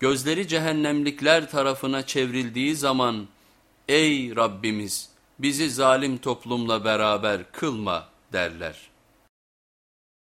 Gözleri cehennemlikler tarafına çevrildiği zaman ey Rabbimiz bizi zalim toplumla beraber kılma derler.